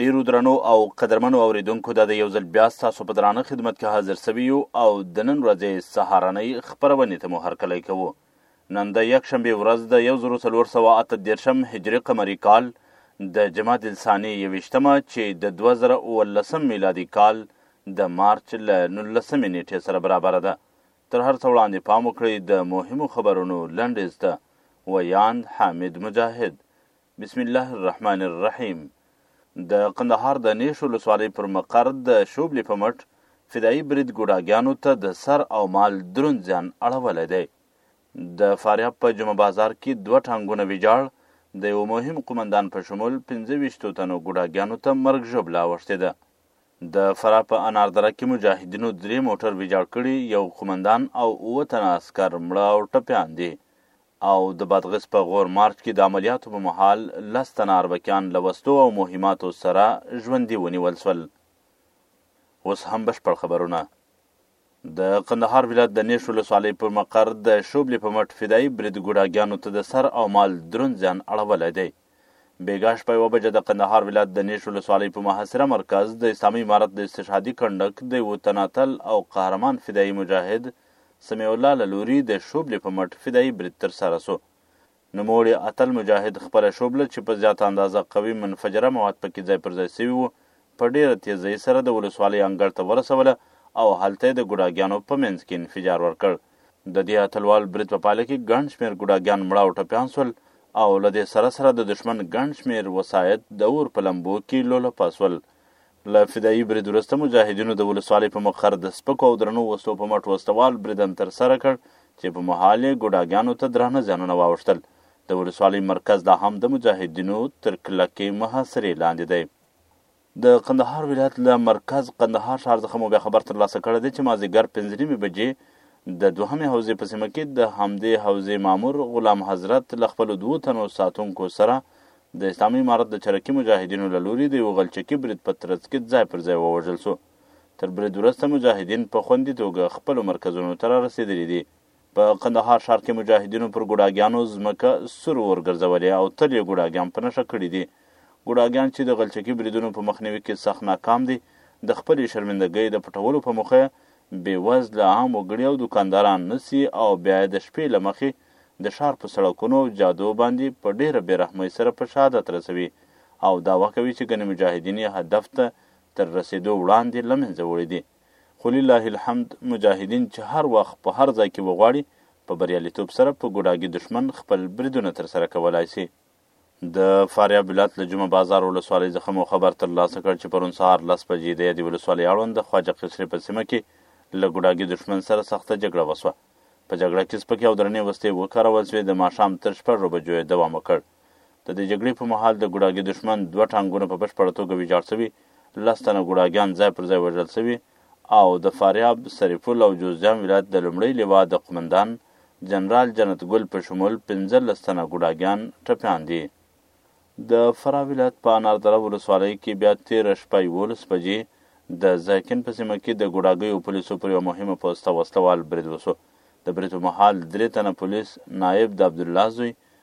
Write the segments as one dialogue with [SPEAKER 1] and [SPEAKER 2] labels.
[SPEAKER 1] ډېرو درنو او قدرمنو اورېدونکو دا د یو ځل بیا ستاسو په درانه خدمت کې حاضر سوي یو او د نن ورځې سهارنۍ خپرونې ته مو هرکلی کوو. نن د یکشنبې ورځ د یو زرو څلور سوه اته دېرشم هجري قمري کال د جمادي الثاني یوویشتمه چې د دوه زره اوولسم میلادي کال د مارچ له نولسمې نېټې سره برابره ده. تر هر څه وړاندې پام وکړئ د مهمو خبرونو لنډیز ته. ویاند، حامد مجاهد. بسم الله الرحمن الرحیم د قندهار د نیش ولسوالۍ پر مقر د شوبلې په مټ فدایي برید ګوډاګیانو ته د سر او مال دروند زیان اړولی دی د فاریاب په جمعه بازار کې دوه ټانګونه ویجاړ د یو مهم قومندان په شمول پنځه ویشتو تنو ګوډاګیانو ته مرګ ژوبله اوښتې ده د فراه په اناردره کې مجاهدینو درې موټر ویجاړ کړي یو قومندان او اووه تنه عسکر مړه او ټپیان دي او د بادغیس په غور مارچ کې د عملیاتو په مهال لس تنه اربکیان له وسلو او مهماتو سره ژوندي ونیول شول. اوس هم بشپړ خبرونه. د قندهار ولایت د نیش ولسوالۍ پر مقر د شوبلې په مټ فدايي برید ګوډاګیانو ته د سر او مال دروند زیان اړولی دی. بیګا شپه یوه بجه د قندهار ولایت د نیش ولسوالۍ په محاصره مرکز د اسلامي امارت د استشهادي کنډک د یوه تناتل او قهرمان فدایي مجاهد سمیع الله له لوري د شوبلې په مټ فدایي برید ترسره سو. نوموړي اتل مجاهد خپله شوبله چې په زیاته اندازه قوي منفجره مواد پکې ځای پر ځای سوي وو، په ډېره تېزۍ سره د ولسوالۍ انګړ ته ورسوله او هلته یې د ګوډاګیانو په منځ کې انفجار ورکړ. د دې اتلوال برید په پایله کې ګڼ شمېر ګوډاګیان مړه او ټپیان سول او له دې سره سره د دښمن ګڼ شمېر وسایط د اور په لمبو کې لولپه سول. له فدايي برید وروسته مجاهدینو د ولسوالۍ په مقر د سپکو او درنو وسلو په مټ وسلوال بریدن ترسره کړ چې په مهال یې ګوډاګیانو ته درانه زیانونه واوښتل. د ولسوالۍ مرکز لا هم د مجاهدینو تر کلکې محاصرې لاندې دی. د قندهار ولایت له مرکز قندهار ښار څخه مو بیا خبر ترلاسه کړی دی چې مازدیګر پنځه نیمې بجې د دوهمې حوزې په سیمه کې د همدې حوزې مامور غلام حضرت له خپلو دوو تنو ساتونکو سره د اسلامي امارت د چرکي مجاهدینو له لوري د یو غلچکي برید په ترڅ کې ځای پر ځای ووژل شو. تر برید وروسته مجاهدین په خوندي توګه خپلو مرکزونو ته رارسېدلي دي. په قندهار ښار کې مجاهدینو پر ګوډاګیانو ځمکه سور اور ګرځولې او تل یې ګوډاګیان په نښه کړي دي. ګوډاګیان چې د غلچکي بریدونو په مخنیوي کې سخت ناکام دي، د خپلې شرمندګۍ د پټولو په موخه بېوزله عام وګړي او دوکانداران نیسي او بیا یې د شپې له مخې د ښار په سړکونو او جادو باندې په ډېره بې رحمۍ سره په شهادت رسوي او دعوه کوي چې ګنې مجاهدین یې هدف ته تر رسېدو وړاندې له منځه وړي دي. خو لله الحمد مجاهدین چې هر وخت په هر ځای کې وغواړي په بریالیتوب سره په ګوډاګي دښمن خپل بریدونه ترسره کولای شي. د فاریاب ولایت له جمعه بازار ولسوالۍ څخه مو خبر ترلاسه کړ چې پرون سهار لس بجې د یادې ولسوالۍ اړوند د خواجه قشرې په سیمه کې له ګوډاګي دښمن سره سخته جګړه وسوه. په جګړه کې سپکې او درنې وسلې وکارول شوې، د ماښام تر شپږو بجو یې دوام وکړ. د دې جګړې په مهال د ګوډاګي دښمن دوه ټانګونه په بشپړه توګه ویجاړ شوي، لس تنه ګوډاګیان ځای پر ځای وژل شوي او د فاریاب، سرپل او جوزجان ولایت د لومړۍ لوا د قومندان جنرال جنت ګل په شمول پنځلس تنه ګوډاګیان ټپیان دي. د فراه ولایت په اناردره ولسوالۍ کې بیا تېره شپه یوولس بجې د زایکین په سیمه کې د ګوډاګیو پولیسو پر یوه مهمه پوسته وسله وال برید وشو. د برید په مهال درې تنه پولیس، نایب د عبدالله زوی،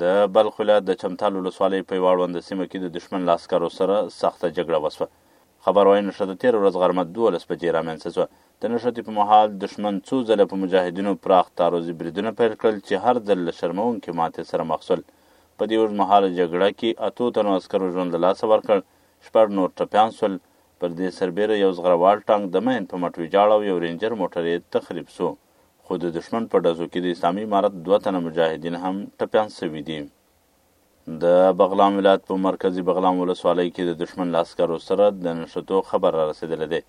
[SPEAKER 1] د بلخ ولایت د چمتال ولسوالۍ په یوه اړونده سیمه کې د دښمن له عسکرو سره سخته جګړه وسوه. خبر وايي نښته تېره ورځ غرمه دوولس بجې رامنځته شوه. د نښتې په مهال دښمن څو ځله په مجاهدینو پراخ تعرضي بریدونه پیل کړل چې هر ځل له شرموونکې ماتې سره مخ شول. په دې اوږدمهاله جګړه کې اتو تنو عسکرو ژوند له لاسه ورکړ، شپږ نور ټپیان شول. پر دې سربېره یو زغروال ټانک د مین په مټ ویجاړ او یو رینجر موټر یې تخریب شو. خو د دښمن په ډزو کې د اسلامي امارت دوه تنه مجاهدین هم ټپیان سوي دي. د بغلان ولایت په مرکزي بغلان ولسوالۍ کې د دښمن له عسکرو سره د نښتو خبر را رسېدلی دی.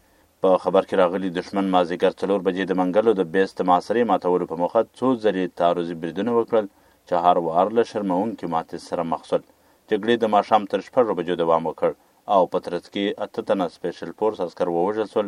[SPEAKER 1] په خبر کې راغلي دښمن مازیګر څلور بجې د منګلو د بیس د محاصرې ماتولو په موخه څو ځلې تعرضي بریدونه وکړل چې هر وار له شرمونکې ماتې سره مخ سول. جګړې د ماښام تر شپږو بجو دوام وکړ او په ترڅ کې اته تنه سپیشل فورس عسکر ووژل سول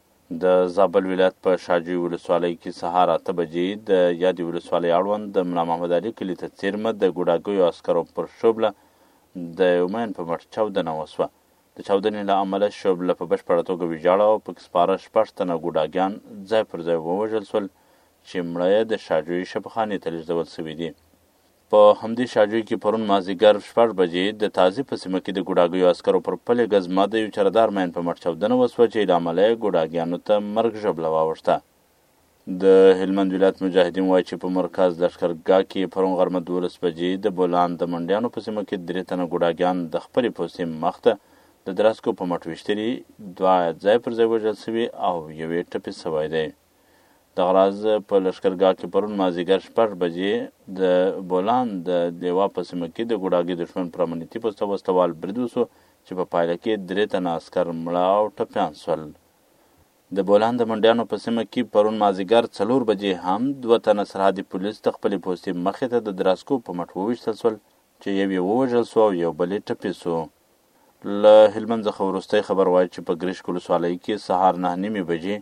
[SPEAKER 1] د زابل ولایت په شاجوی ولسوالۍ کې سهار اته بجې د یادې ولسوالۍ اړوند د ملا محمد علي کلي ته څیرمه د ګوډاګیو عسکرو پر شوبله د یو مین په مټ چاودنه وسوه. د چاودنې له امله شوبله په بشپړه توګه ویجاړه او پکې سپاره شپږ تنه ګوډاګیان ځای پر ځای ووژل شول چې مړه یې د شاجوی شفاخانې ته لیږدول شوي دي. په همدې شاجوی کې پرون مازیګر شپږ بجې د تازي په سیمه کې د ګوډاګیو عسکرو پر پلې ګزمه د یو چردار مین په مټ چاودنه وسوه چې له امله یې ګوډاګیانو ته مرګ ژبله واوښته. د هلمند ولایت مجاهدین وایي چې په مرکز لښکرګاه کې پرون غرمه دولس بجې د بولان د منډیانو په سیمه کې درې تنه ګوډاګیان د خپلې پوستې مخ ته د درسکو په مټ ویشتلي، دوه ځای پر ځای وژل شوي او یو یې ټپي شوی دی. دغه راز په لښکرګاه کې پرون مازیګر شپږ بجې د بولان د لیوا په سیمه کې د ګوډاګي دښمن پر امنیتي پوسته وسلوال برید وشو چې په پایله کې درې تنه عسکر مړه او ټپیان شول. د بولان د منډیانو په سیمه کې پرون مازیګر څلور بجې هم دوه تنه سرحدي پولیس د خپلې پوستې مخې ته د دراسکو په مټ وویشتل شول چې یو یې ووژل شو او یو بل یې ټپي شو. له هلمند څخه وروستی خبر وايي چې په ګرشک ولسوالۍ کې سهار نهه نیمې بجې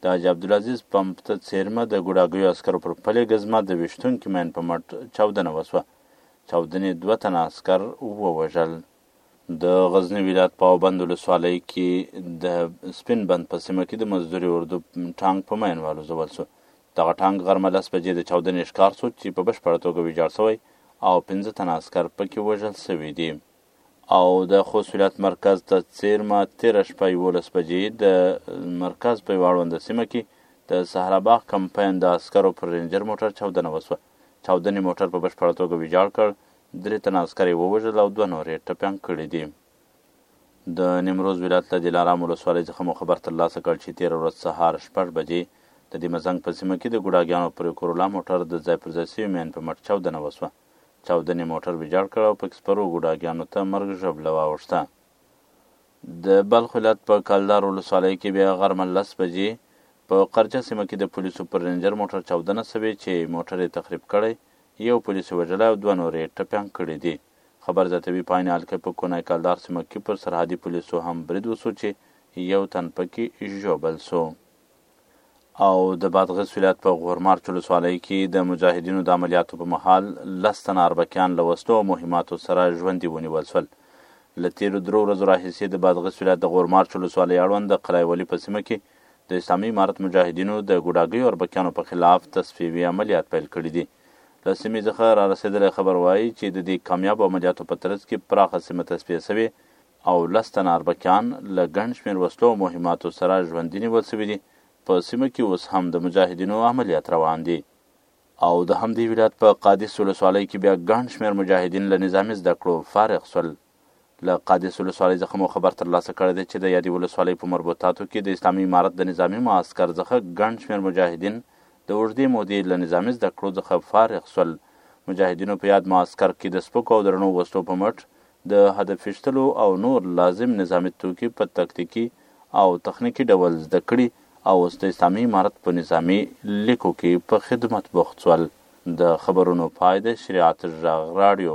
[SPEAKER 1] د حاجي عبدالعزیز پمپ ته څېرمه د ګوډاګیو عسکرو پر پلې ګزمه د ویشتونکي مین په مټ چاودنه وسوه. چاودنې دوه تنه عسکر ووژل. د غزني ولایت په اوبند ولسوالۍ کې د سپین بند په سیمه کې د مزدوري اردو ټانګ په مین والوزول شو دغه ټانګ غرمه لس بجې د چاودنې ښکار شو چې په بشپړه توګه ویجاړ شوی او پنځه تنه عسکر پکې وژل شوي دي او د خوست ولایت مرکز ته څېرمه تېره شپه یولس بجې د مرکز په یوه اړونده سیمه کې د سهراباغ کمپاین د عسکرو پر رینجر موټر چاودنه وسوه. چاودنې موټر په بشپړه توګه ویجاړ کړ، درې تنه عسکر یې ووژل او دوه نور یې ټپیان کړي دي. د نیمروز ولایت له دلارام ولسوالۍ څخه مو خبر ترلاسه کړ چې تېره ورځ سهار شپږ بجې د دیمه زنګ په سیمه کې د ګوډاګیانو پر یو کورولا موټر د ځای پر ځای سوي مین په مټ چاودنه وسوه. چاودنې موټر ویجاړ کړ او پکې سپرو ګوډاګیانو ته مرګ ژبله واوښته. د بلخ ولایت په کلدار ولسوالۍ کې بیا غرمه لس بجې په قرچه سیمه کې د پولیسو پر رینجر موټر چاودنه شوې چې موټر یې تخریب کړی، یو پولیس یې وژلی او دوه نور یې ټپیان کړي دي. خبر زیاتوي، په عین حال کې په کونای کلدار سیمه کې پر سرحدي پولیسو هم برید وشو چې یو تن پکې ژوبل شو. او د بادغیس ولایت په غورمارچ ولسوالۍ کې د مجاهدینو د عملیاتو په مهال لس تنه اربکیان له وسلو او مهماتو سره ژوندي ونیول شول. له تېرو درو ورځو راهیسې د بادغیس ولایت د غورمارچ ولسوالۍ اړوند د قلعه ولي په سیمه کې د اسلامي امارت مجاهدینو د ګوډاګیو اربکیانو په خلاف تصفیوي عملیات پیل کړي دي. له سیمې څخه رارسېدلی خبر وايي چې د دې کامیابو عملیاتو په ترڅ کې پراخه سیمه تصفیه شوې او لس تنه اربکیان له ګڼ شمېر وسلو او مهماتو سره ژوندي نیول شوي دي، په سیمه کې اوس هم د مجاهدینو عملیات روان دي. او د همدې ولایت په قادس ولسوالۍ کې بیا ګڼ شمېر مجاهدین له نظامي زده کړو فارغ شول. له قادس ولسوالۍ ځخه مو خبر ترلاسه کړی دی چې د یادې ولسوالۍ په مربوطاتو کې د اسلامي امارت د نظامي معسکر ځخه ګڼ شمېر مجاهدین د اوږدې مودې له نظامي زده کړو ځخه فارغ شول، مجاهدینو په یاد معسکر کې د سپکو او درنو وسلو په مټ د هدف ویشتلو او نور لازم نظامي توکي په تکتیکي او تخنیکي ډول زده کړي او اوس د اسلامي امارت په نظامي لیکو کې په خدمت بوخت شول. د خبرونو پای د شریعت ږغ راډیو.